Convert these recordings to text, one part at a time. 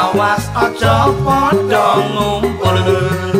awas aja padha ngumpul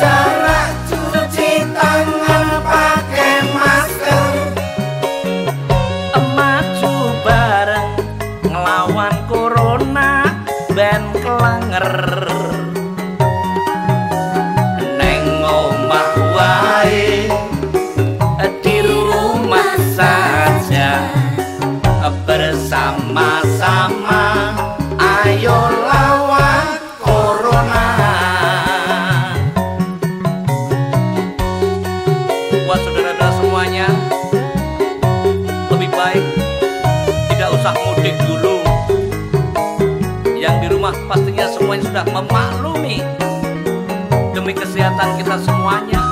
jarak cuci tangan pakai masker. Maju bareng nglawan corona ben kelanger. Neng omah wae di rumah saja. Bersama-sama ayo lawan buat saudara-saudara semuanya. Lebih baik tidak usah mudik dulu. Yang di rumah pastinya semuanya sudah memaklumi. Demi kesehatan kita semuanya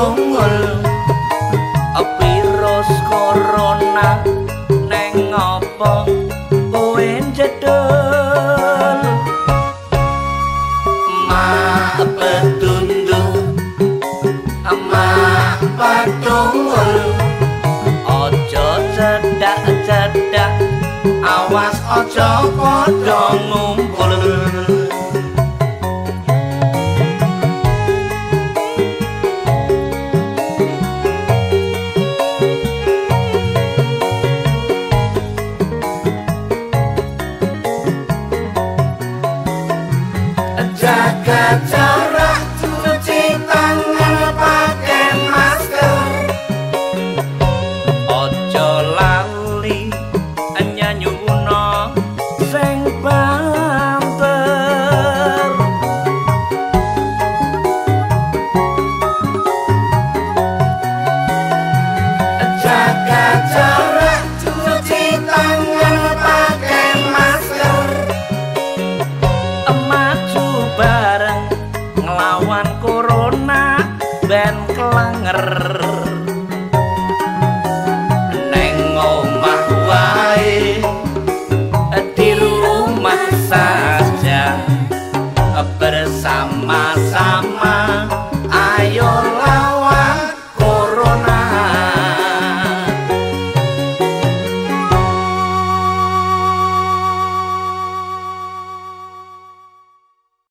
petungul virus corona neng ngopo kowe jedul mak petunduk mak petungul ojo cedak-cedak awas aja padha ngumpul di rumah saja bersama-sama